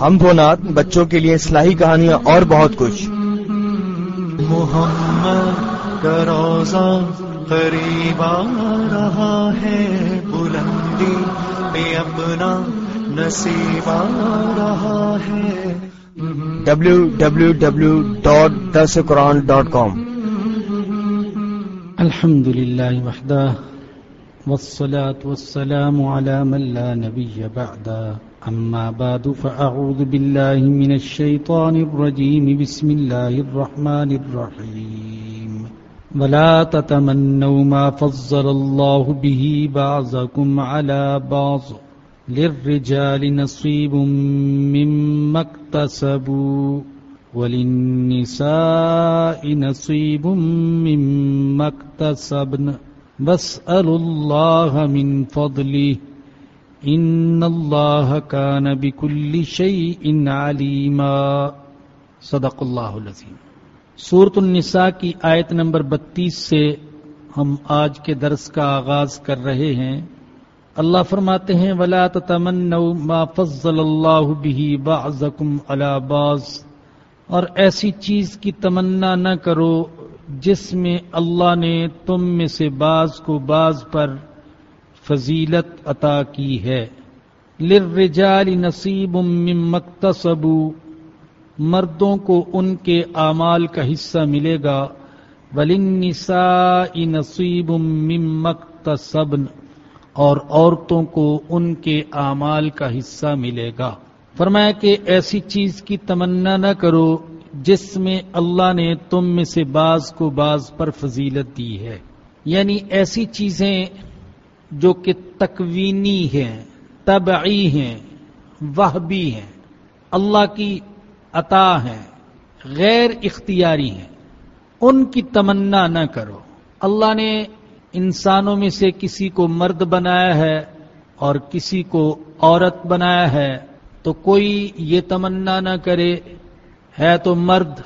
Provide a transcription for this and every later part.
ہم دو نات بچوں کے لیے اصلاحی کہانیاں اور بہت کچھ۔ محمد کا روزہ قریب آ رہا ہے بلندی پہ اپنا نصیب آ رہا ہے۔ ڈبلو ڈبلو ڈبلو ڈاٹ دس قرآن ڈاٹ کام الحمد لله وحده والصلاة والسلام على من لا نبي بعده أما بعد، فأعوذ بالله من الشيطان الرجيم. بسم الله الرحمن الرحيم. ولا تتمنوا ما فضل الله به بعضكم على بعض. للرجال نصيب مما اكتسبوا، وللنساء نصيب مما اكتسبن. واسألوا الله من فضله. إن الله كان بكل شيء عليما۔ صدق اللہ العظیم۔ سورت النساء کی آیت نمبر بتیس سے ہم آج کے درس کا آغاز کر رہے ہیں۔ اللہ فرماتے ہیں، ولا تتمنوا ما فضل اللہ به بعضکم على بعض۔ اور ایسی چیز کی تمنا نہ کرو جس میں اللہ نے تم میں سے بعض کو بعض پر فضیلت عطا کی ہے۔ للرجال نصیب مما مردوں کو ان کے اعمال کا حصہ ملے گا۔ وللنساء نصیب مما اور عورتوں کو ان کے اعمال کا حصہ ملے گا۔ فرمایا کہ ایسی چیز کی تمنا نہ کرو جس میں اللہ نے تم میں سے بعض کو بعض پر فضیلت دی ہے۔ یعنی ایسی چیزیں جو کہ تکوینی ہیں طبعی ہیں، وہبی ہیں، اللہ کی عطا ہیں، غیر اختیاری ہیں۔ ان کی تمنا نہ کرو۔ اللہ نے انسانوں میں سے کسی کو مرد بنایا ہے اور کسی کو عورت بنایا ہے، تو کوئی یہ تمنا نہ کرے۔ ہے تو مرد،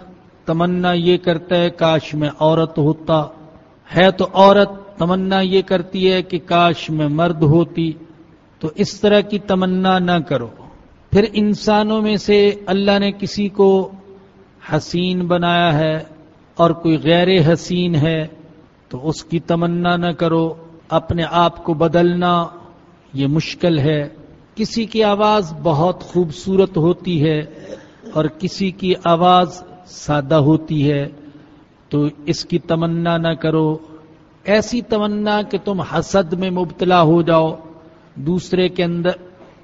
تمنا یہ کرتا ہے، کاش میں عورت ہوتا۔ ہے تو عورت تمنا یہ کرتی ہے کہ کاش میں مرد ہوتی، تو اس طرح کی تمنا نہ کرو۔ پھر انسانوں میں سے اللہ نے کسی کو حسین بنایا ہے اور کوئی غیر حسین ہے، تو اس کی تمنا نہ کرو۔ اپنے آپ کو بدلنا یہ مشکل ہے۔ کسی کی آواز بہت خوبصورت ہوتی ہے اور کسی کی آواز سادہ ہوتی ہے، تو اس کی تمنا نہ کرو۔ ایسی تمنا کہ تم حسد میں مبتلا ہو جاؤ، دوسرے کے اندر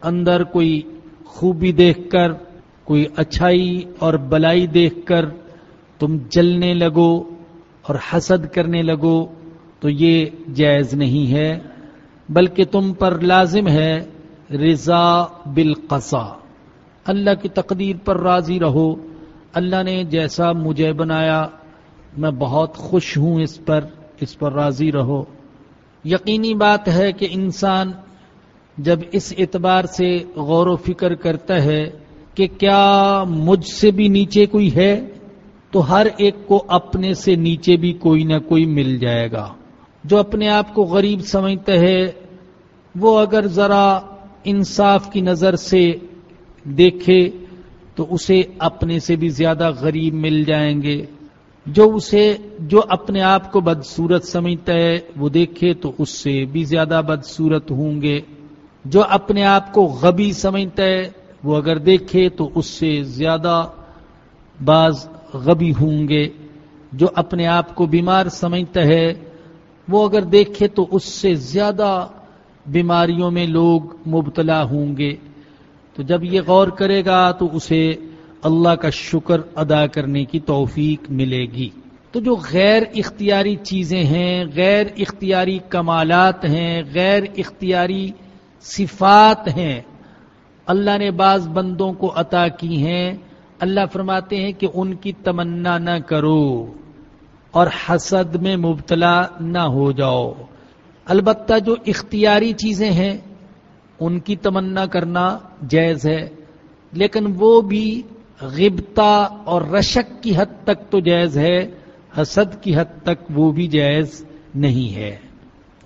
اندر کوئی خوبی دیکھ کر، کوئی اچھائی اور بلائی دیکھ کر تم جلنے لگو اور حسد کرنے لگو تو یہ جائز نہیں ہے، بلکہ تم پر لازم ہے رضا بالقصا اللہ کی تقدیر پر راضی رہو۔ اللہ نے جیسا مجھے بنایا، میں بہت خوش ہوں اس پر۔ اس پر راضی رہو۔ یقینی بات ہے کہ انسان جب اس اعتبار سے غور و فکر کرتا ہے کہ کیا مجھ سے بھی نیچے کوئی ہے، تو ہر ایک کو اپنے سے نیچے بھی کوئی نہ کوئی مل جائے گا۔ جو اپنے آپ کو غریب سمجھتا ہے، وہ اگر ذرا انصاف کی نظر سے دیکھے، تو اسے اپنے سے بھی زیادہ غریب مل جائیں گے۔ جو اسے جو اپنے آپ کو بدصورت سمجھتا ہے، وہ دیکھے تو اس سے بھی زیادہ بدصورت ہوں گے۔ جو اپنے آپ کو غبی سمجھتا ہے، وہ اگر دیکھے تو اس سے زیادہ بعض غبی ہوں گے۔ جو اپنے آپ کو بیمار سمجھتا ہے، وہ اگر دیکھے تو اس سے زیادہ بیماریوں میں لوگ مبتلا ہوں گے۔ تو جب یہ غور کرے گا تو اسے اللہ کا شکر ادا کرنے کی توفیق ملے گی۔ تو جو غیر اختیاری چیزیں ہیں، غیر اختیاری کمالات ہیں، غیر اختیاری صفات ہیں، اللہ نے بعض بندوں کو عطا کی ہیں۔ اللہ فرماتے ہیں کہ ان کی تمنا نہ کرو اور حسد میں مبتلا نہ ہو جاؤ۔ البتہ جو اختیاری چیزیں ہیں، ان کی تمنا کرنا جائز ہے، لیکن وہ بھی غبتا اور رشک کی حد تک تو جائز ہے، حسد کی حد تک وہ بھی جائز نہیں ہے۔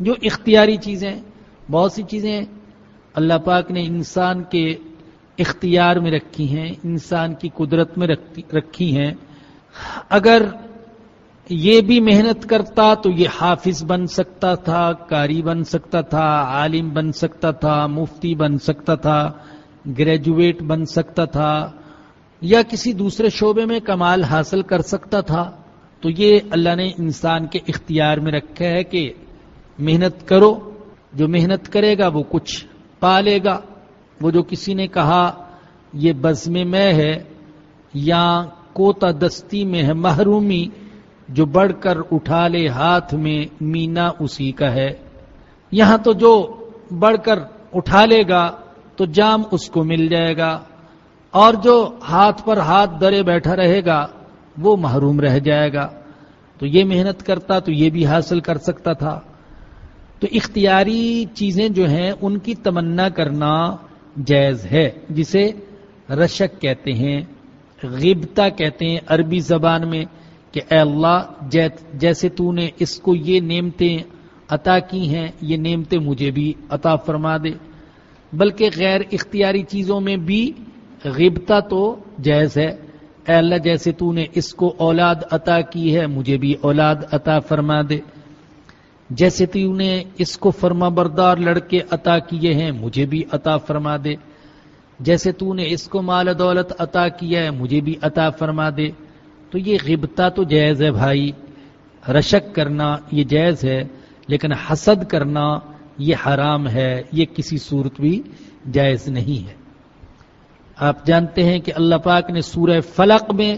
جو اختیاری چیزیں، بہت سی چیزیں اللہ پاک نے انسان کے اختیار میں رکھی ہیں، انسان کی قدرت میں رکھی ہیں۔ اگر یہ بھی محنت کرتا تو یہ حافظ بن سکتا تھا کاری بن سکتا تھا، عالم بن سکتا تھا، مفتی بن سکتا تھا، گریجویٹ بن سکتا تھا۔ یا کسی دوسرے شعبے میں کمال حاصل کر سکتا تھا، تو یہ اللہ نے انسان کے اختیار میں رکھا ہے کہ محنت کرو، جو محنت کرے گا وہ کچھ پا لے گا۔ وہ جو کسی نے کہا، یہ بزم میں ہے، یا کوتا دستی میں ہے محرومی، جو بڑھ کر اٹھا لے ہاتھ میں مینا اسی کا ہے۔ یہاں تو جو بڑھ کر اٹھا لے گا، تو جام اس کو مل جائے گا۔ اور جو ہاتھ پر ہاتھ درے بیٹھا رہے گا، وہ محروم رہ جائے گا۔ تو یہ محنت کرتا تو یہ بھی حاصل کر سکتا تھا۔ تو اختیاری چیزیں جو ہیں، ان کی تمنا کرنا جائز ہے، جسے رشک کہتے ہیں غبتا کہتے ہیں عربی زبان میں کہ اے اللہ جیسے تو نے اس کو یہ نعمتیں عطا کی ہیں، یہ نعمتیں مجھے بھی عطا فرما دے۔ بلکہ غیر اختیاری چیزوں میں بھی غبتا تو جائز ہے۔ اے اللہ، جیسے تو نے اس کو اولاد عطا کی ہے، مجھے بھی اولاد عطا فرما دے۔ جیسے تو نے اس کو فرما بردار لڑکے عطا کیے ہیں، مجھے بھی عطا فرما دے۔ جیسے تو نے اس کو مال دولت عطا کیا ہے، مجھے بھی عطا فرما دے۔ تو یہ غبتا تو جائز ہے بھائی۔ رشک کرنا یہ جائز ہے، لیکن حسد کرنا یہ حرام ہے۔ یہ کسی صورت بھی جائز نہیں ہے۔ آپ جانتے ہیں کہ اللہ پاک نے سورہ فلق میں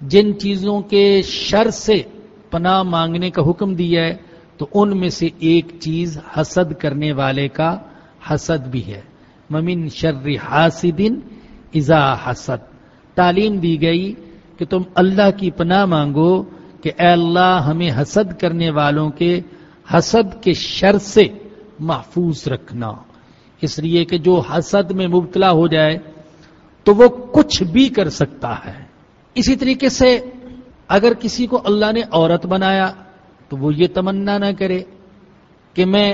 جن چیزوں کے شر سے پناہ مانگنے کا حکم دیا ہے، تو ان میں سے ایک چیز حسد کرنے والے کا حسد بھی ہے۔ ممن شر حاسدن ازا حسد۔ تعلیم دی گئی کہ تم اللہ کی پناہ مانگو کہ اے اللہ ہمیں حسد کرنے والوں کے حسد کے شر سے محفوظ رکھنا۔ اس لیے کہ جو حسد میں مبتلا ہو جائے تو وہ کچھ بھی کر سکتا ہے۔ اسی طریقے سے اگر کسی کو اللہ نے عورت بنایا تو وہ یہ تمنا نہ کرے کہ میں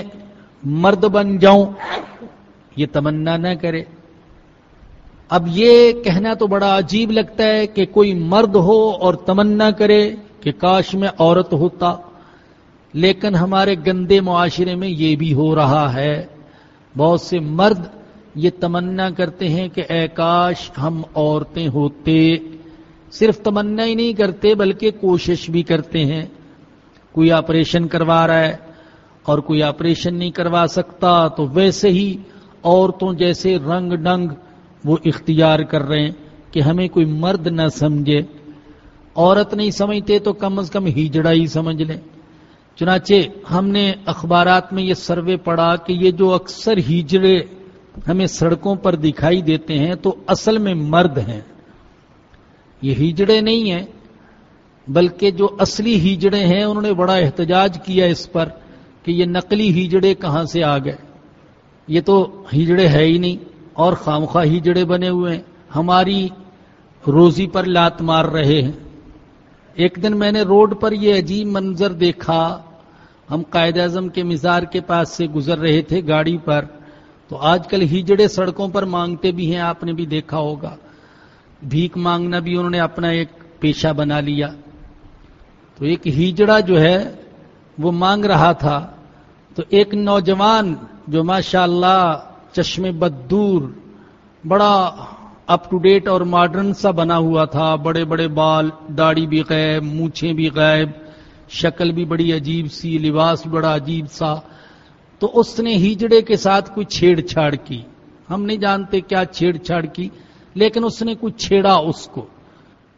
مرد بن جاؤں۔ یہ تمنا نہ کرے۔ اب یہ کہنا تو بڑا عجیب لگتا ہے کہ کوئی مرد ہو اور تمنا کرے کہ کاش میں عورت ہوتا۔ لیکن ہمارے گندے معاشرے میں یہ بھی ہو رہا ہے۔ بہت سے مرد یہ تمنا کرتے ہیں کہ اے کاش ہم عورتیں ہوتے۔ صرف تمنا ہی نہیں کرتے بلکہ کوشش بھی کرتے ہیں۔ کوئی آپریشن کروا رہا ہے اور کوئی آپریشن نہیں کروا سکتا تو ویسے ہی عورتوں جیسے رنگ ڈنگ وہ اختیار کر رہے ہیں کہ ہمیں کوئی مرد نہ سمجھے۔ عورت نہیں سمجھتے تو کم از کم ہیجڑا ہی سمجھ لیں۔ چنانچہ ہم نے اخبارات میں یہ سروے پڑھا کہ یہ جو اکثر ہیجڑے ہمیں سڑکوں پر دکھائی دیتے ہیں تو اصل میں مرد ہیں۔ یہ ہیجڑے نہیں ہیں، بلکہ جو اصلی ہیجڑے ہیں انہوں نے بڑا احتجاج کیا اس پر کہ یہ نقلی ہیجڑے کہاں سے آ گئے۔ یہ تو ہیجڑے ہے ہی نہیں، اور خامخواہ ہیجڑے بنے ہوئے ہیں۔ ہماری روزی پر لات مار رہے ہیں۔ ایک دن میں نے روڈ پر یہ عجیب منظر دیکھا ہم قائد اعظم کے مزار کے پاس سے گزر رہے تھے گاڑی پر، تو آج کل ہیجڑے سڑکوں پر مانگتے بھی ہیں، آپ نے بھی دیکھا ہوگا۔ بھیک مانگنا بھی انہوں نے اپنا ایک پیشہ بنا لیا۔ تو ایک ہیجڑا جو ہے، وہ مانگ رہا تھا۔ تو ایک نوجوان جو ماشاء اللہ چشم بدور بڑا اپ ٹو ڈیٹ اور ماڈرن سا بنا ہوا تھا۔ بڑے بڑے بال، داڑھی بھی غائب، مونچھیں بھی غائب۔ شکل بھی بڑی عجیب سی، لباس بڑا عجیب سا۔ تو اس نے ہیجڑے کے ساتھ کوئی چھیڑ چھاڑ کی۔ ہم نہیں جانتے کیا چھیڑ چھاڑ کی، لیکن اس نے کچھ چھیڑا اس کو۔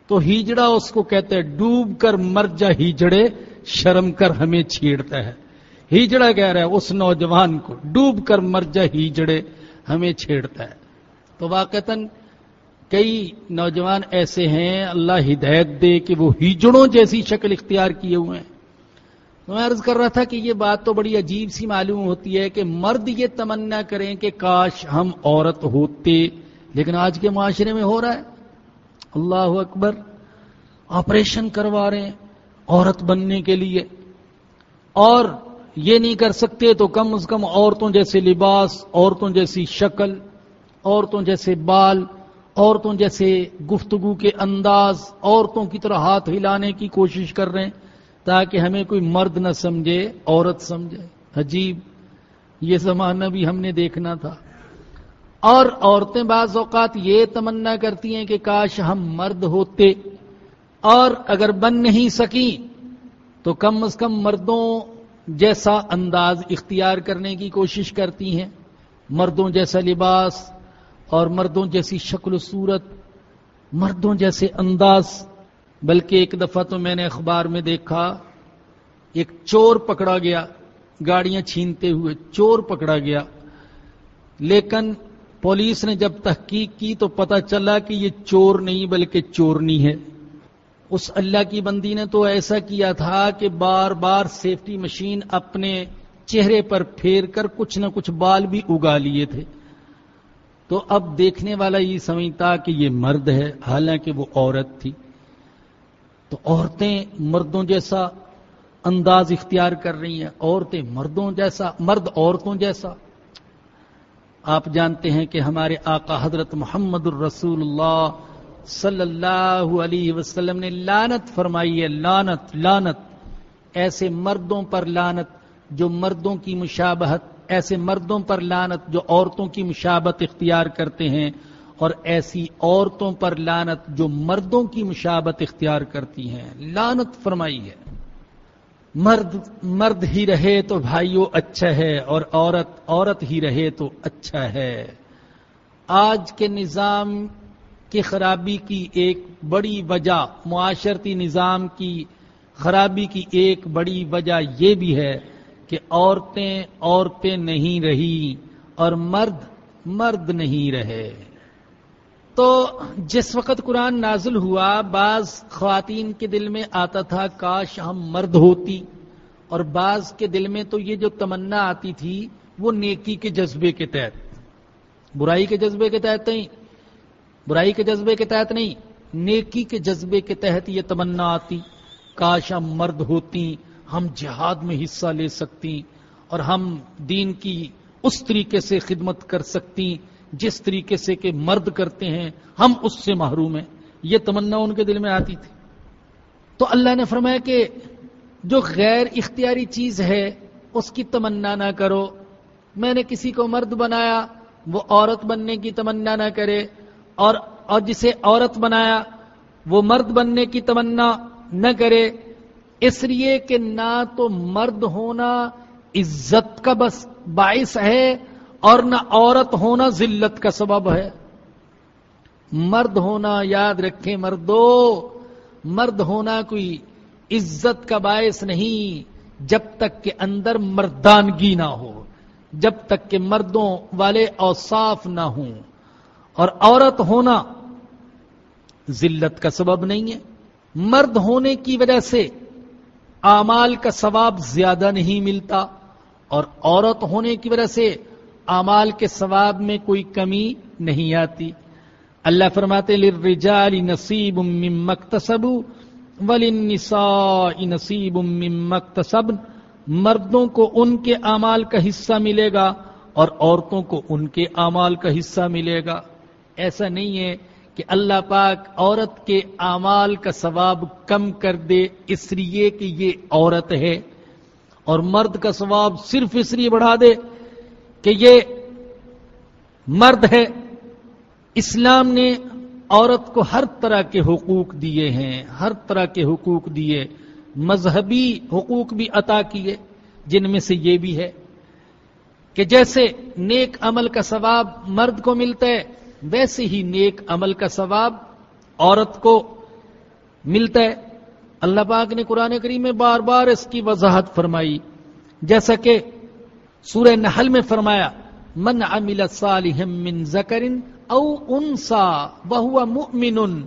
تو ہیجڑا اس کو کہتے ہیں، ڈوب کر مر جا ہیجڑے شرم کر ہمیں چھیڑتا ہے۔ ہیجڑا کہہ رہا ہے، اس نوجوان کو، ڈوب کر مر جا ہیجڑے ہمیں چھیڑتا ہے۔ تو واقعتاً کئی نوجوان ایسے ہیں اللہ ہدایت دے کہ وہ ہجڑوں جیسی شکل اختیار کیے ہوئے ہیں۔ تو میں عرض کر رہا تھا کہ یہ بات تو بڑی عجیب سی معلوم ہوتی ہے کہ مرد یہ تمنا کریں کہ کاش ہم عورت ہوتے، لیکن آج کے معاشرے میں ہو رہا ہے۔ اللہ اکبر، آپریشن کروا رہے ہیں عورت بننے کے لیے۔ اور یہ نہیں کر سکتے تو کم از کم عورتوں جیسے لباس، عورتوں جیسی شکل، عورتوں جیسے بال عورتوں جیسے گفتگو کے انداز عورتوں کی طرح ہاتھ ہلانے کی کوشش کر رہے ہیں تاکہ ہمیں کوئی مرد نہ سمجھے، عورت سمجھے۔ عجیب، یہ زمانہ بھی ہم نے دیکھنا تھا۔ اور عورتیں بعض اوقات یہ تمنا کرتی ہیں کہ کاش ہم مرد ہوتے۔ اور اگر بن نہیں سکی تو کم از کم مردوں جیسا انداز اختیار کرنے کی کوشش کرتی ہیں۔ مردوں جیسا لباس اور مردوں جیسی شکل و صورت، مردوں جیسے انداز۔ بلکہ ایک دفعہ تو میں نے اخبار میں دیکھا، ایک چور پکڑا گیا، گاڑیاں چھینتے ہوئے چور پکڑا گیا۔ لیکن پولیس نے جب تحقیق کی تو پتا چلا کہ یہ چور نہیں بلکہ چورنی ہے۔ اس اللہ کی بندی نے تو ایسا کیا تھا کہ بار بار سیفٹی مشین اپنے چہرے پر پھیر کر کچھ نہ کچھ بال بھی اگا لیے تھے۔ تو اب دیکھنے والا یہ سمجھتا کہ یہ مرد ہے، حالانکہ وہ عورت تھی۔ تو عورتیں مردوں جیسا انداز اختیار کر رہی ہیں، عورتیں مردوں جیسا، مرد عورتوں جیسا۔ آپ جانتے ہیں کہ ہمارے آقا حضرت محمد الرسول اللہ صلی اللہ علیہ وسلم نے لانت فرمائی ہے لانت لانت ایسے مردوں پر لانت جو مردوں کی مشابہت ایسے مردوں پر لانت جو عورتوں کی مشابت اختیار کرتے ہیں اور ایسی عورتوں پر لانت جو مردوں کی مشابت اختیار کرتی ہیں۔ لانت فرمائی ہے۔ مرد مرد ہی رہے تو بھائیو اچھا ہے اور عورت عورت ہی رہے تو اچھا ہے۔ آج کے نظام کی خرابی کی ایک بڑی وجہ، معاشرتی نظام کی خرابی کی ایک بڑی وجہ یہ بھی ہے کہ عورتیں عورتیں نہیں رہی اور مرد مرد نہیں رہے۔ تو جس وقت قرآن نازل ہوا، بعض خواتین کے دل میں آتا تھا، کاش ہم مرد ہوتی۔ اور بعض کے دل میں تو یہ جو تمنا آتی تھی، وہ نیکی کے جذبے کے تحت۔ برائی کے جذبے کے تحت نہیں۔ برائی کے جذبے کے تحت نہیں، نیکی کے جذبے کے تحت یہ تمنا آتی۔ کاش ہم مرد ہوتی۔ ہم جہاد میں حصہ لے سکتی اور ہم دین کی اس طریقے سے خدمت کر سکتی جس طریقے سے کہ مرد کرتے ہیں، ہم اس سے محروم ہیں۔ یہ تمنا ان کے دل میں آتی تھی۔ تو اللہ نے فرمایا کہ جو غیر اختیاری چیز ہے، اس کی تمنا نہ کرو۔ میں نے کسی کو مرد بنایا، وہ عورت بننے کی تمنا نہ کرے۔ اور اور جسے عورت بنایا، وہ مرد بننے کی تمنا نہ کرے۔ اس لیے کہ نہ تو مرد ہونا عزت کا بس باعث ہے اور نہ عورت ہونا ذلت کا سبب ہے۔ مرد ہونا یاد رکھیں مردو، مرد ہونا کوئی عزت کا باعث نہیں جب تک کہ اندر مردانگی نہ ہو، جب تک کہ مردوں والے اوصاف نہ ہوں۔ اور عورت ہونا ذلت کا سبب نہیں ہے۔ مرد ہونے کی وجہ سے اعمال کا ثواب زیادہ نہیں ملتا اور عورت ہونے کی وجہ سے اعمال کے ثواب میں کوئی کمی نہیں آتی۔ اللہ فرماتے للرجال نصیب مما اکتسبوا وللنساء نصیب مما اکتسبن۔ مردوں کو ان کے اعمال کا حصہ ملے گا اور عورتوں کو ان کے اعمال کا حصہ ملے گا۔ ایسا نہیں ہے کہ اللہ پاک عورت کے اعمال کا ثواب کم کر دے، اس لیے کہ یہ عورت ہے۔ اور مرد کا ثواب صرف اس لیے بڑھا دے کہ یہ مرد ہے۔ اسلام نے عورت کو ہر طرح کے حقوق دیے ہیں، ہر طرح کے حقوق دیے۔ مذہبی حقوق بھی عطا کیے، جن میں سے یہ بھی ہے کہ جیسے نیک عمل کا ثواب مرد کو ملتا ہے ویسے ہی نیک عمل کا ثواب عورت کو ملتا ہے۔ اللہ پاک نے قرآن کریم میں بار بار اس کی وضاحت فرمائی۔ جیسا کہ سورہ نحل میں فرمایا، من عمل صالحا من ذکر او انسا بہو مؤمن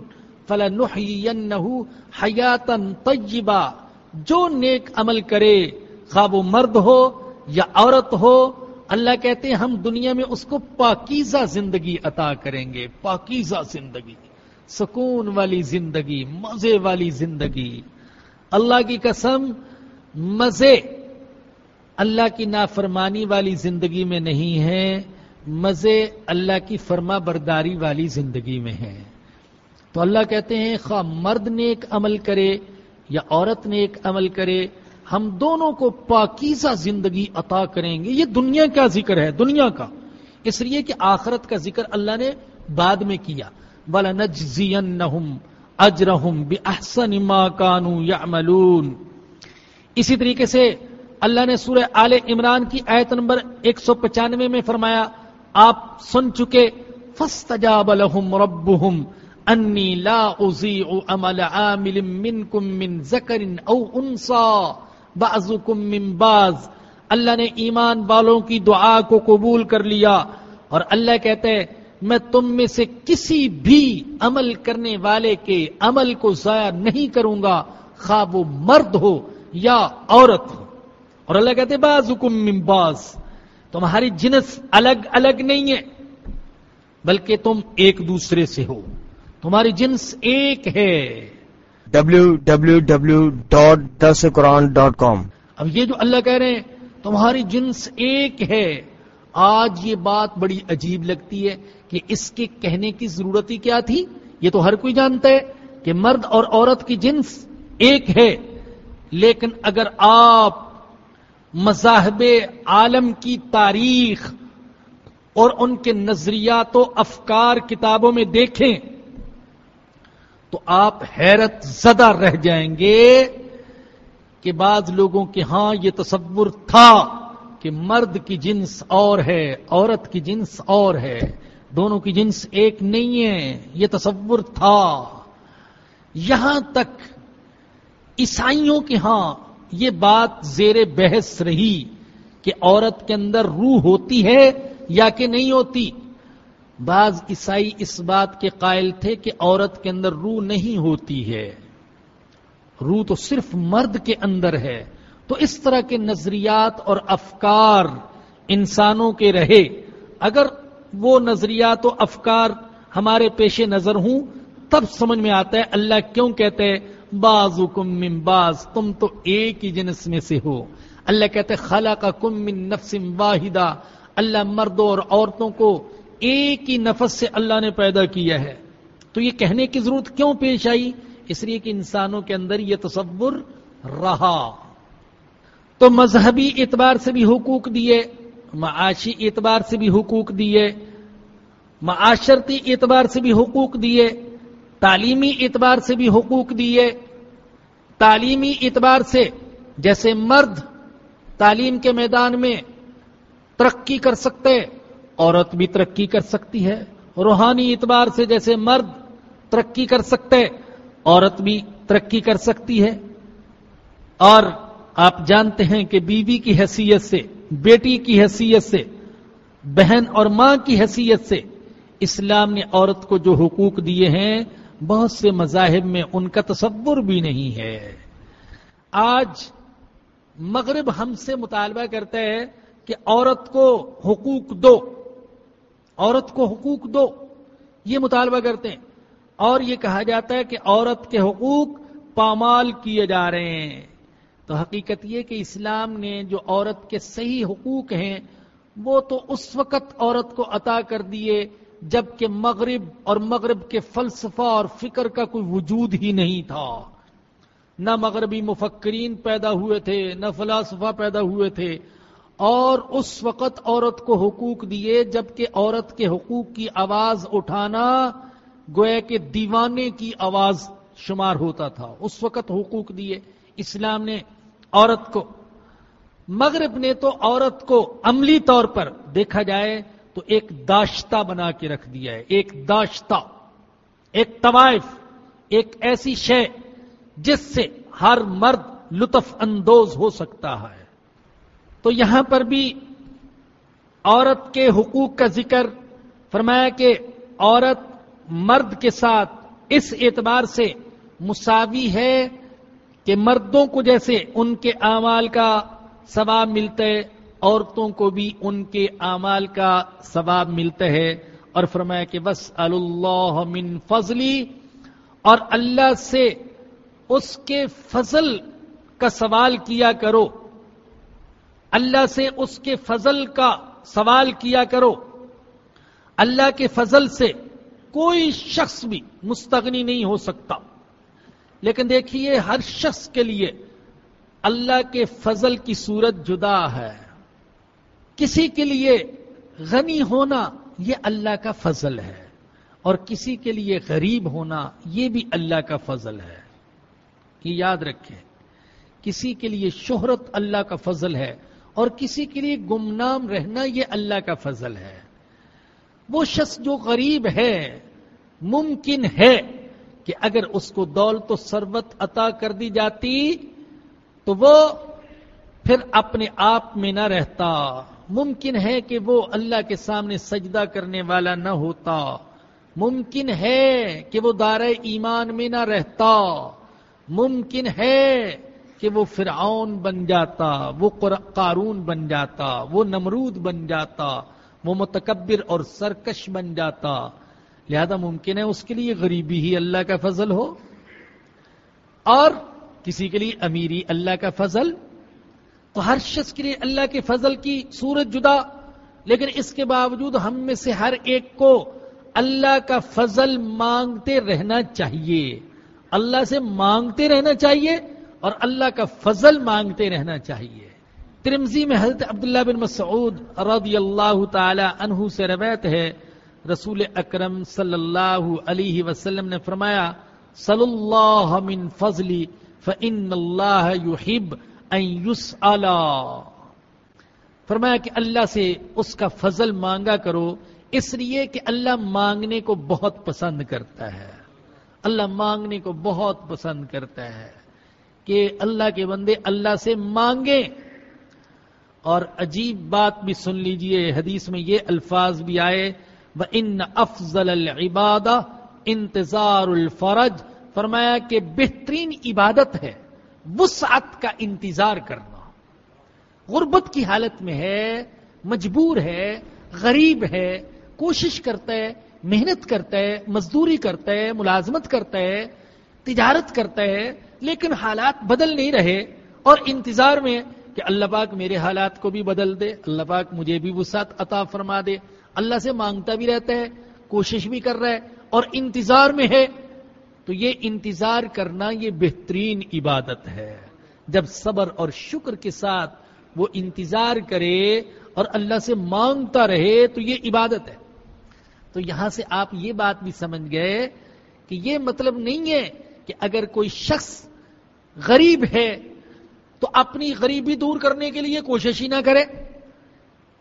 فلنحینہ حیاتن طیبہ۔ جو نیک عمل کرے، خواب و مرد ہو یا عورت ہو اللہ کہتے ہیں ہم دنیا میں اس کو پاکیزہ زندگی عطا کریں گے، پاکیزہ زندگی، سکون والی زندگی، مزے والی زندگی۔ اللہ کی قسم، مزے اللہ کی نافرمانی والی زندگی میں نہیں ہے، مزے اللہ کی فرما برداری والی زندگی میں ہے۔ تو اللہ کہتے ہیں، خواہ مرد نے ایک عمل کرے یا عورت نے ایک عمل کرے ہم دونوں کو پاکیزہ زندگی عطا کریں گے۔ یہ دنیا کا ذکر ہے، دنیا کا۔ اس لیے کہ آخرت کا ذکر اللہ نے بعد میں کیا۔ بلا نجزین اجرحم بحسن ما کانو یا اسی طریقے سے اللہ نے سورہ آل عمران کی آیت نمبر ایک سو پچانوے میں فرمایا، آپ سن چکے فستجاب لهم ربهم انی لا اضیع عمل عامل منکم من ذکر او انسا بعضکم من بعض۔ اللہ نے ایمان والوں کی دعا کو قبول کر لیا اور اللہ کہتے ہیں، میں تم میں سے کسی بھی عمل کرنے والے کے عمل کو ضائع نہیں کروں گا، خواب وہ مرد ہو یا عورت ہو۔ اور اللہ کہتے باز حکم ممباز تمہاری جنس الگ الگ نہیں ہے، بلکہ تم ایک دوسرے سے ہو۔ تمہاری جنس ایک ہے۔ www.dasquran.com اب یہ جو اللہ کہہ رہے ہیں، تمہاری جنس ایک ہے۔ آج یہ بات بڑی عجیب لگتی ہے کہ اس کے کہنے کی ضرورت ہی کیا تھی؟ یہ تو ہر کوئی جانتا ہے کہ مرد اور عورت کی جنس ایک ہے۔ لیکن اگر آپ مذاہب عالم کی تاریخ اور ان کے نظریات و افکار کتابوں میں دیکھیں تو آپ حیرت زدہ رہ جائیں گے کہ بعض لوگوں کے ہاں یہ تصور تھا کہ مرد کی جنس اور ہے، عورت کی جنس اور ہے۔ دونوں کی جنس ایک نہیں ہے یہ تصور تھا۔ یہاں تک عیسائیوں کے ہاں یہ بات زیر بحث رہی کہ عورت کے اندر روح ہوتی ہے یا کہ نہیں ہوتی۔ بعض عیسائی اس بات کے قائل تھے کہ عورت کے اندر روح نہیں ہوتی ہے۔ روح تو صرف مرد کے اندر ہے۔ تو اس طرح کے نظریات اور افکار انسانوں کے رہے۔ اگر وہ نظریات و افکار ہمارے پیش نظر ہوں، تب سمجھ میں آتا ہے اللہ کیوں کہتے ہیں باز کم من باز، تم تو ایک ہی جنس میں سے ہو۔ اللہ کہتے خلا کا کم من نفس واحدہ۔ اللہ مردوں اور عورتوں کو ایک ہی نفس سے اللہ نے پیدا کیا ہے۔ تو یہ کہنے کی ضرورت کیوں پیش آئی؟ اس لیے کہ انسانوں کے اندر یہ تصور رہا۔ تو مذہبی اعتبار سے بھی حقوق دیے، معاشی اعتبار سے بھی حقوق دیے، معاشرتی اعتبار سے بھی حقوق دیے، تعلیمی اعتبار سے بھی حقوق دیے۔ تعلیمی اعتبار سے جیسے مرد تعلیم کے میدان میں ترقی کر سکتے عورت بھی ترقی کر سکتی ہے، روحانی اعتبار سے جیسے مرد ترقی کر سکتے، عورت بھی ترقی کر سکتی ہے۔ اور آپ جانتے ہیں کہ بیوی کی حیثیت سے، بیٹی کی حیثیت سے، بہن اور ماں کی حیثیت سے اسلام نے عورت کو جو حقوق دیے ہیں، بہت سے مذاہب میں ان کا تصور بھی نہیں ہے۔ آج مغرب ہم سے مطالبہ کرتا ہے کہ عورت کو حقوق دو۔ عورت کو حقوق دو۔ یہ مطالبہ کرتے ہیں۔ اور یہ کہا جاتا ہے کہ عورت کے حقوق پامال کیے جا رہے ہیں۔ تو حقیقت یہ کہ اسلام نے جو عورت کے صحیح حقوق ہیں، وہ تو اس وقت عورت کو عطا کر دیے، جبکہ مغرب اور مغرب کے فلسفہ اور فکر کا کوئی وجود ہی نہیں تھا۔ نہ مغربی مفکرین پیدا ہوئے تھے، نہ فلاسفہ پیدا ہوئے تھے۔ اور اس وقت عورت کو حقوق دیے جبکہ عورت کے حقوق کی آواز اٹھانا گویا کہ دیوانے کی آواز شمار ہوتا تھا۔ اس وقت حقوق دیے۔ اسلام نے عورت کو۔ مغرب نے تو عورت کو عملی طور پر دیکھا جائے تو ایک داشتہ بنا کے رکھ دیا ہے۔ ایک داشتہ، ایک طوائف، ایک ایسی شے جس سے ہر مرد لطف اندوز ہو سکتا ہے۔ تو یہاں پر بھی عورت کے حقوق کا ذکر فرمایا کہ عورت مرد کے ساتھ اس اعتبار سے مساوی ہے کہ مردوں کو جیسے ان کے اعمال کا ثواب ملتا ہے، عورتوں کو بھی ان کے اعمال کا ثواب ملتا ہے۔ اور فرمایا کہ بس اللہ من فضلی اور اللہ سے اس کے فضل کا سوال کیا کرو۔ اللہ سے اس کے فضل کا سوال کیا کرو۔ اللہ کے فضل سے کوئی شخص بھی مستغنی نہیں ہو سکتا۔ لیکن دیکھیے، ہر شخص کے لیے اللہ کے فضل کی صورت جدا ہے۔ کسی کے لیے غنی ہونا یہ اللہ کا فضل ہے، اور کسی کے لیے غریب ہونا یہ بھی اللہ کا فضل ہے۔ یہ یاد رکھیں، کسی کے لیے شہرت اللہ کا فضل ہے اور کسی کے لیے گمنام رہنا یہ اللہ کا فضل ہے۔ وہ شخص جو غریب ہے، ممکن ہے کہ اگر اس کو دولت و سربت عطا کر دی جاتی تو وہ پھر اپنے آپ میں نہ رہتا۔ ممکن ہے کہ وہ اللہ کے سامنے سجدہ کرنے والا نہ ہوتا۔ ممکن ہے کہ وہ دار ایمان میں نہ رہتا۔ ممکن ہے کہ وہ فرعون بن جاتا، وہ قارون بن جاتا، وہ نمرود بن جاتا، وہ متکبر اور سرکش بن جاتا۔ لہذا ممکن ہے اس کے لیے غریبی ہی اللہ کا فضل ہو، اور کسی کے لیے امیری اللہ کا فضل۔ تو ہر شخص کے لیے اللہ کے فضل کی صورت جدا، لیکن اس کے باوجود ہم میں سے ہر ایک کو اللہ کا فضل مانگتے رہنا چاہیے۔ اللہ سے مانگتے رہنا چاہیے اور اللہ کا فضل مانگتے رہنا چاہیے۔ ترمزی میں حضرت عبداللہ بن مسعود رضی اللہ تعالی عنہ سے روایت ہے۔ رسول اکرم صلی اللہ علیہ وسلم نے فرمایا صلی اللہ من فضلی، فإن اللہ يحب ان يسأل فرمایا کہ اللہ سے اس کا فضل مانگا کرو، اس لیے کہ اللہ مانگنے کو بہت پسند کرتا ہے۔ اللہ مانگنے کو بہت پسند کرتا ہے۔ کہ اللہ کے بندے اللہ سے مانگیں۔ اور عجیب بات بھی سن لیجیے، حدیث میں یہ الفاظ بھی آئے ان افضل العباد انتظار الفرج۔ فرمایا کہ بہترین عبادت ہے وسعت کا انتظار کرنا۔ غربت کی حالت میں ہے، مجبور ہے، غریب ہے، کوشش کرتا ہے، محنت کرتا ہے، مزدوری کرتا ہے، ملازمت کرتا ہے تجارت کرتا ہے، لیکن حالات بدل نہیں رہے اور انتظار میں کہ اللہ پاک میرے حالات کو بھی بدل دے، اللہ پاک مجھے بھی وسعت عطا فرما دے۔ اللہ سے مانگتا بھی رہتا ہے، کوشش بھی کر رہا ہے اور انتظار میں ہے۔ تو یہ انتظار کرنا یہ بہترین عبادت ہے۔ جب صبر اور شکر کے ساتھ وہ انتظار کرے اور اللہ سے مانگتا رہے تو یہ عبادت ہے۔ تو یہاں سے آپ یہ بات بھی سمجھ گئے کہ یہ مطلب نہیں ہے کہ اگر کوئی شخص غریب ہے تو اپنی غریبی دور کرنے کے لیے کوشش ہی نہ کرے۔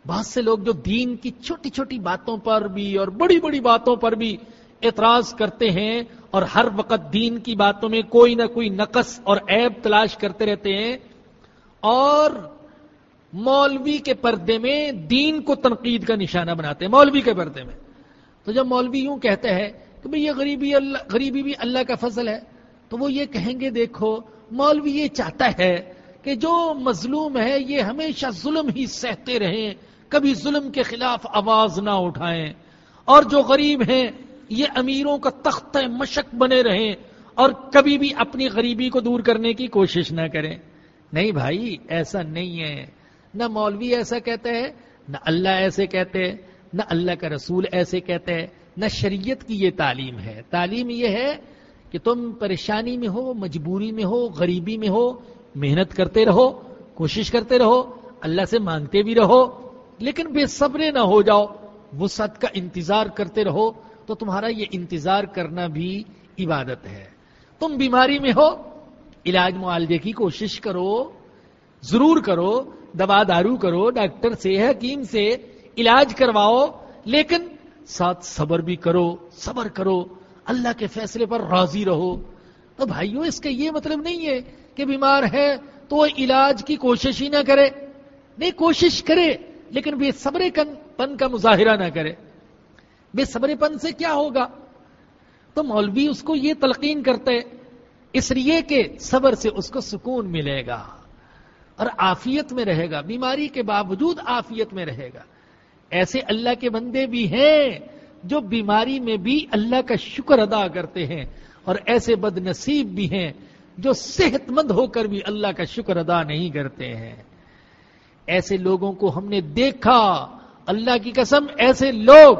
بہت سے لوگ جو دین کی چھوٹی چھوٹی باتوں پر بھی اور بڑی بڑی باتوں پر بھی اعتراض کرتے ہیں اور ہر وقت دین کی باتوں میں کوئی نہ کوئی نقص اور عیب تلاش کرتے رہتے ہیں اور مولوی کے پردے میں دین کو تنقید کا نشانہ بناتے ہیں، مولوی کے پردے میں۔ تو جب مولوی یوں کہتے ہیں کہ بھئی یہ غریبی اللہ، غریبی بھی اللہ کا فضل ہے تو وہ یہ کہیں گے دیکھو، مولوی یہ چاہتا ہے کہ جو مظلوم ہے یہ ہمیشہ ظلم ہی سہتے رہیں، کبھی ظلم کے خلاف آواز نہ اٹھائیں۔ اور جو غریب ہیں، یہ امیروں کا تخت مشق بنے رہیں اور کبھی بھی اپنی غریبی کو دور کرنے کی کوشش نہ کریں۔ نہیں بھائی، ایسا نہیں ہے۔ نہ مولوی ایسا کہتے ہیں، نہ اللہ ایسے کہتے ہیں، نہ اللہ کا رسول ایسے کہتے ہیں، نہ شریعت کی یہ تعلیم ہے۔ تعلیم یہ ہے کہ تم پریشانی میں ہو، مجبوری میں ہو، غریبی میں ہو، محنت کرتے رہو، کوشش کرتے رہو، اللہ سے مانگتے بھی رہو، لیکن بے صبرے نہ ہو جاؤ وہ کا انتظار کرتے رہو، تو تمہارا یہ انتظار کرنا بھی عبادت ہے۔ تم بیماری میں ہو، علاج معالجے کی کوشش کرو، ضرور کرو، دوا دارو کرو، ڈاکٹر سے، حکیم سے علاج کرواؤ، لیکن ساتھ صبر بھی کرو، صبر کرو۔ اللہ کے فیصلے پر راضی رہو۔ تو بھائیوں اس کا یہ مطلب نہیں ہے کہ بیمار ہے تو وہ علاج کی کوشش ہی نہ کرے۔ نہیں، کوشش کرے، لیکن بھی صبر پن کا مظاہرہ نہ کرے۔ بے صبر پن سے کیا ہوگا؟ تو مولوی اس کو یہ تلقین کرتے، اس لیے کہ صبر سے اس کو سکون ملے گا اور آفیت میں رہے گا۔ بیماری کے باوجود آفیت میں رہے گا۔ ایسے اللہ کے بندے بھی ہیں جو بیماری میں بھی اللہ کا شکر ادا کرتے ہیں اور ایسے بد نصیب بھی ہیں جو صحت مند ہو کر بھی اللہ کا شکر ادا نہیں کرتے ہیں۔ ایسے لوگوں کو ہم نے دیکھا، اللہ کی قسم ایسے لوگ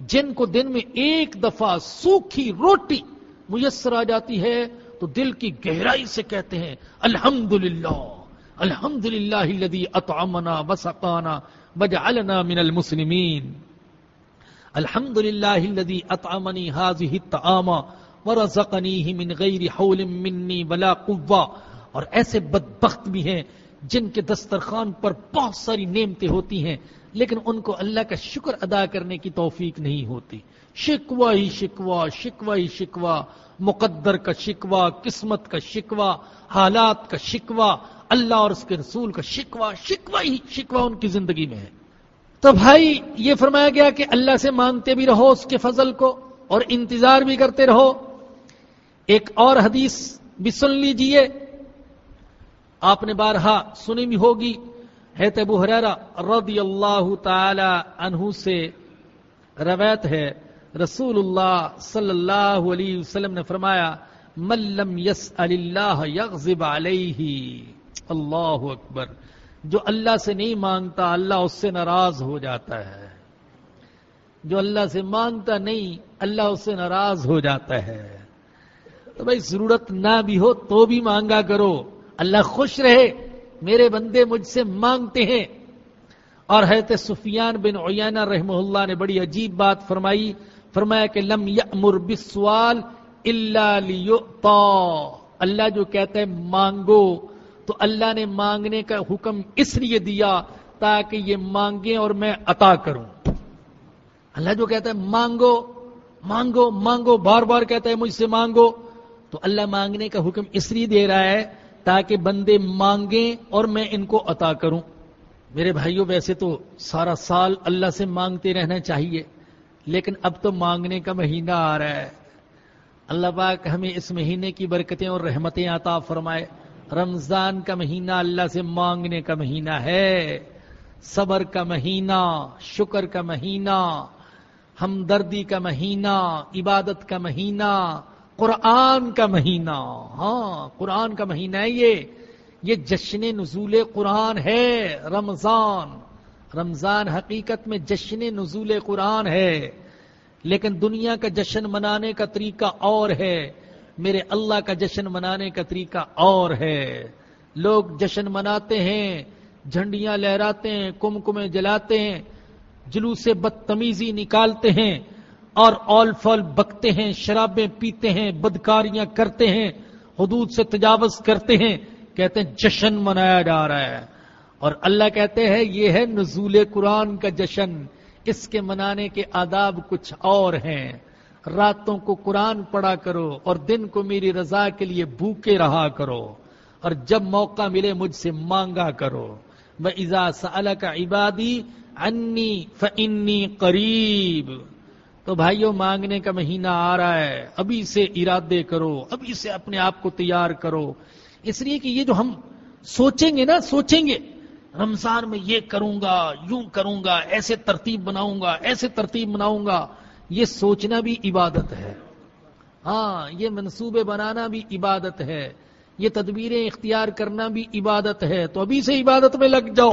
جن کو دن میں ایک دفعہ سوکھی روٹی میسر آ جاتی ہے تو دل کی گہرائی سے کہتے ہیں الحمد للہ الحمد للہ اطعمنا بسقانا بجعلنا من المسلمین۔ الحمد للہ اطعمنی هذه الطعام ورزقنیه من غیر حول منی ولا قوہ اور ایسے بدبخت بھی ہیں جن کے دسترخوان پر بہت ساری نعمتیں ہوتی ہیں، لیکن ان کو اللہ کا شکر ادا کرنے کی توفیق نہیں ہوتی۔ شکوا ہی شکوا شکوا ہی شکوا مقدر کا شکوا قسمت کا شکوا حالات کا شکوا اللہ اور اس کے رسول کا شکوا شکوا ہی شکوا ان کی زندگی میں ہے۔ تو بھائی یہ فرمایا گیا کہ اللہ سے مانگتے بھی رہو اس کے فضل کو اور انتظار بھی کرتے رہو۔ ایک اور حدیث بھی سن لیجیے۔ آپ نے بارہا سنی بھی ہوگی۔ ہے ابو حریرہ رضی اللہ تعالی عنہ سے روایت ہے۔ رسول اللہ صلی اللہ علیہ وسلم نے فرمایا ملم یس اللہ یغضب علیہ۔ اللہ اکبر۔ جو اللہ سے نہیں مانگتا، اللہ اس سے ناراض ہو جاتا ہے۔ جو اللہ سے مانگتا نہیں، اللہ اس سے ناراض ہو جاتا ہے۔ تو بھائی، ضرورت نہ بھی ہو تو بھی مانگا کرو۔ اللہ خوش رہے، میرے بندے مجھ سے مانگتے ہیں۔ اور حیرت سفیان بن عیانہ رحمہ اللہ نے بڑی عجیب بات فرمائی۔ فرمایا کہ لم یامر بالسوال الا لیؤتا۔ اللہ جو کہتا ہے، مانگو۔ تو اللہ نے مانگنے کا حکم اس لیے دیا تاکہ یہ مانگے اور میں عطا کروں۔ اللہ جو کہتا ہے مانگو مانگو مانگو، بار بار کہتا ہے مجھ سے مانگو، تو اللہ مانگنے کا حکم اس لیے دے رہا ہے تاکہ بندے مانگیں اور میں ان کو عطا کروں۔ میرے بھائیوں ویسے تو سارا سال اللہ سے مانگتے رہنا چاہیے، لیکن اب تو مانگنے کا مہینہ آ رہا ہے۔ اللہ پاک ہمیں اس مہینے کی برکتیں اور رحمتیں عطا فرمائے۔ رمضان کا مہینہ اللہ سے مانگنے کا مہینہ ہے، صبر کا مہینہ، شکر کا مہینہ، ہمدردی کا مہینہ، عبادت کا مہینہ، قرآن کا مہینہ۔ ہاں قرآن کا مہینہ ہے یہ۔ یہ جشن نزول قرآن ہے، رمضان۔ رمضان حقیقت میں جشن نزول قرآن ہے، لیکن دنیا کا جشن منانے کا طریقہ اور ہے۔ میرے اللہ کا جشن منانے کا طریقہ اور ہے۔ لوگ جشن مناتے ہیں، جھنڈیاں لہراتے ہیں کم کمے جلاتے ہیں، جلوس بدتمیزی نکالتے ہیں اور اول فول بکتے ہیں، شرابیں پیتے ہیں، بدکاریاں کرتے ہیں، حدود سے تجاوز کرتے ہیں۔ کہتے ہیں جشن منایا جا رہا ہے۔ اور اللہ کہتے ہیں یہ ہے نزول قرآن کا جشن۔ اس کے منانے کے آداب کچھ اور ہیں۔ راتوں کو قرآن پڑھا کرو اور دن کو میری رضا کے لیے بھوکے رہا کرو اور جب موقع ملے مجھ سے مانگا کرو۔ میں ایزا کا عبادی انی فنی قریب۔ تو بھائیوں مانگنے کا مہینہ آ رہا ہے۔ ابھی سے ارادے کرو، ابھی سے اپنے آپ کو تیار کرو۔ اس لیے کہ یہ جو ہم سوچیں گے نا، سوچیں گے۔ رمضان میں یہ کروں گا، یوں کروں گا، ایسے ترتیب بناؤں گا، ایسے ترتیب بناؤں گا۔ یہ سوچنا بھی عبادت ہے۔ ہاں یہ منصوبے بنانا بھی عبادت ہے۔ یہ تدبیریں اختیار کرنا بھی عبادت ہے۔ تو ابھی سے عبادت میں لگ جاؤ۔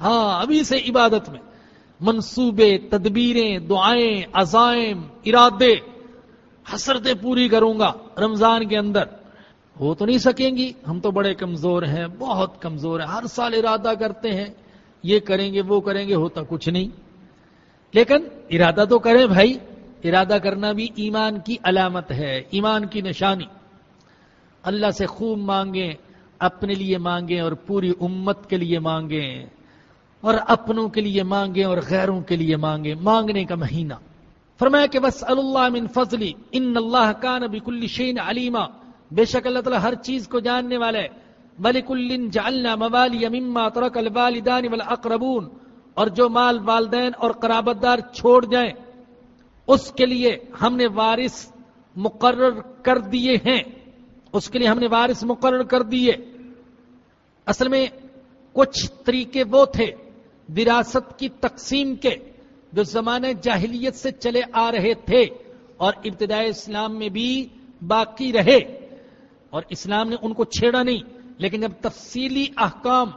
ہاں ابھی سے عبادت میں۔ منصوبے، تدبیریں، دعائیں، عزائم، ارادے، حسرتیں پوری کروں گا رمضان کے اندر۔ ہو تو نہیں سکیں گی۔ ہم تو بڑے کمزور ہیں، بہت کمزور ہیں۔ ہر سال ارادہ کرتے ہیں، یہ کریں گے، وہ کریں گے، ہوتا کچھ نہیں۔ لیکن ارادہ تو کریں بھائی، ارادہ کرنا بھی ایمان کی علامت ہے، ایمان کی نشانی۔ اللہ سے خوب مانگیں، اپنے لیے مانگیں اور پوری امت کے لیے مانگیں۔ اور اپنوں کے لیے مانگیں اور غیروں کے لیے مانگیں۔ مانگنے کا مہینہ۔ فرمایا کہ بس اللہ من فضلی ان اللہ کا نبی کل شین علیما بے شک اللہ تعالیٰ ہر چیز کو جاننے والے۔ ملک الن جالنا موالی مما ترک الوالدان والاقربون اور جو مال والدین اور قرابت دار چھوڑ جائیں، اس کے لیے ہم نے وارث مقرر کر دیے ہیں۔ اس کے لیے ہم نے وارث مقرر کر دیے۔ اصل میں کچھ طریقے وہ تھے وراثت کی تقسیم کے جو زمانے جاہلیت سے چلے آ رہے تھے اور ابتدائی اسلام میں بھی باقی رہے۔ اور اسلام نے ان کو چھیڑا نہیں، لیکن جب تفصیلی احکام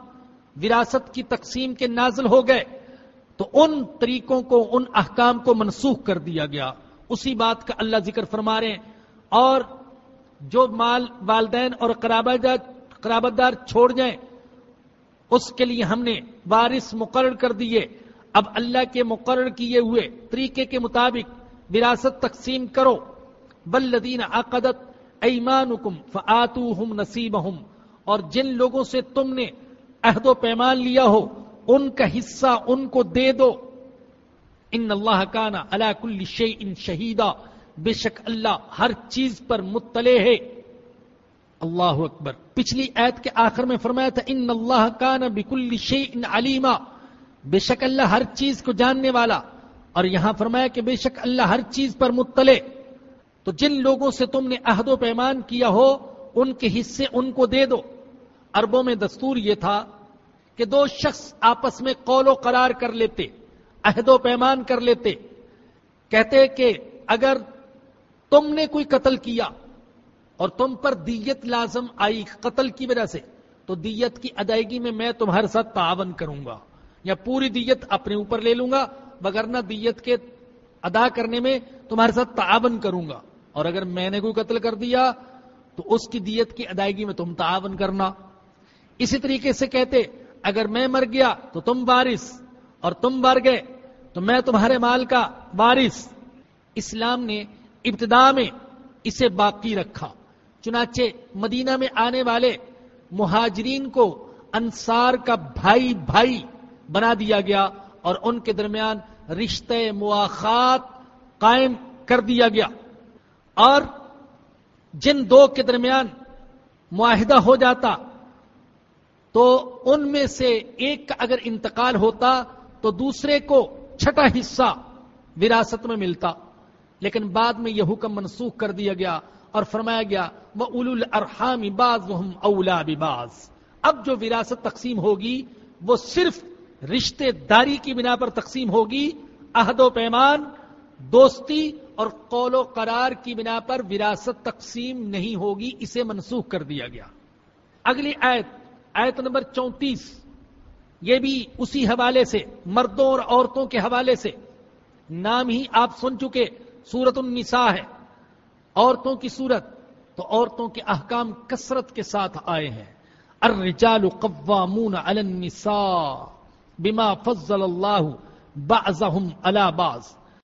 وراثت کی تقسیم کے نازل ہو گئے تو ان طریقوں کو، ان احکام کو منسوخ کر دیا گیا۔ اسی بات کا اللہ ذکر فرما رہے ہیں۔ اور جو مال والدین اور قرابت دار چھوڑ جائیں، اس کے لیے ہم نے وارث مقرر کر دیے۔ اب اللہ کے مقرر کیے ہوئے طریقے کے مطابق وراثت تقسیم کرو۔ بلدین عقدت ایمان حکم فعتو ہم نصیب اور جن لوگوں سے تم نے عہد و پیمان لیا ہو، ان کا حصہ ان کو دے دو۔ ان اللہ کانا اللہ کل شی ان شہیدا، بے شک اللہ ہر چیز پر مطلع ہے۔ اللہ اکبر۔ پچھلی عید کے آخر میں فرمایا تھا، ان اللہ کانا بکل شی ان علیما۔ بے شک اللہ ہر چیز کو جاننے والا۔ اور یہاں فرمایا کہ بے شک اللہ ہر چیز پر مطلع۔ تو جن لوگوں سے تم نے عہد و پیمان کیا ہو، ان کے حصے ان کو دے دو۔ اربوں میں دستور یہ تھا کہ دو شخص آپس میں قول و قرار کر لیتے، عہد و پیمان کر لیتے، کہتے کہ اگر تم نے کوئی قتل کیا اور تم پر دیت لازم آئی قتل کی وجہ سے، تو دیت کی ادائیگی میں میں تمہارے ساتھ تعاون کروں گا یا پوری دیت اپنے اوپر لے لوں گا بغیر دیت کے ادا کرنے میں تمہارے ساتھ تعاون کروں گا۔ اور اگر میں نے کوئی قتل کر دیا، تو اس کی دیت کی ادائیگی میں تم تعاون کرنا۔ اسی طریقے سے کہتے، اگر میں مر گیا تو تم بارش اور تم مر گئے تو میں تمہارے مال کا بارش اسلام نے ابتدا میں اسے باقی رکھا۔ چنانچہ مدینہ میں آنے والے مہاجرین کو انصار کا بھائی بھائی بنا دیا گیا اور ان کے درمیان رشتے مواخات قائم کر دیا گیا۔ اور جن دو کے درمیان معاہدہ ہو جاتا تو ان میں سے ایک کا اگر انتقال ہوتا تو دوسرے کو چھٹا حصہ وراثت میں ملتا۔ لیکن بعد میں یہ حکم منسوخ کر دیا گیا اور فرمایا گیا، وہ اول الرحامی باز وہ اولا باز اب جو وراثت تقسیم ہوگی، وہ صرف رشتے داری کی بنا پر تقسیم ہوگی، عہد و پیمان، دوستی اور قول و قرار کی بنا پر وراثت تقسیم نہیں ہوگی، اسے منسوخ کر دیا گیا۔ اگلی آیت آیت نمبر چونتیس۔ یہ بھی اسی حوالے سے، مردوں اور عورتوں کے حوالے سے۔ نام ہی آپ سن چکے سورت النساء ہے۔ عورتوں کی صورت تو عورتوں کے احکام کثرت کے ساتھ آئے ہیں۔ الرجال قوامون علی النساء بما فضل اللہ بعضهم على بعض۔